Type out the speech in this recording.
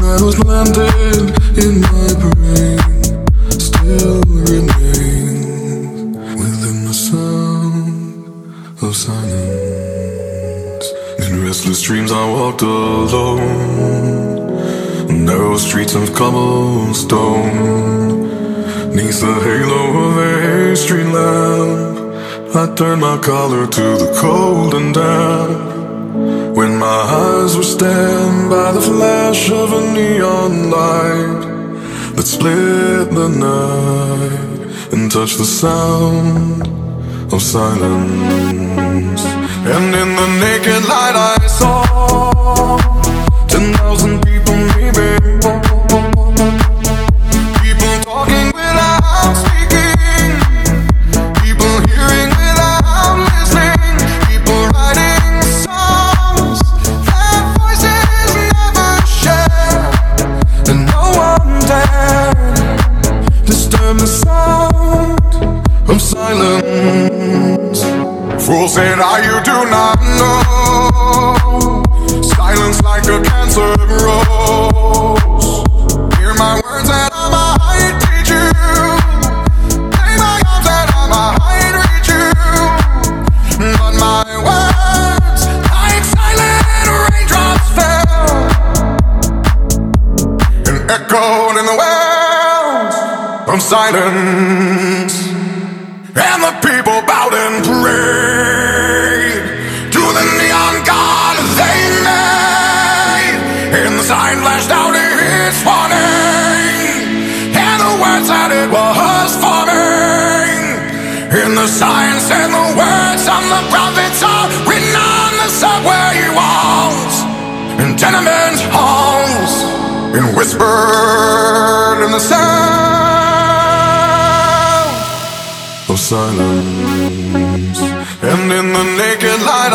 that was planted in my brain In restless dreams, I walked alone. Narrow streets of cobblestone. Neath the halo of a street lamp, I turned my collar to the cold and damp. When my eyes were stabbed by the flash of a neon light that split the night and touched the sound of silence. And in the naked light, I saw ten thousand people maybe. People talking without speaking. People hearing without listening. People writing songs that voices never share. And no one dared disturb the sound of silence. Fool said, I you do not know. Silence like a cancer grows. Hear my words and I might teach you. Lay my arms and I might reach you. But my words, like silent raindrops, fell and echoed in the wells of silence. And the people sign flashed out its warning. And the words that it was forming. And the sign said the words of the prophets are written on the subway walls in tenement halls. And whispered in the sound of silence. And in the naked light,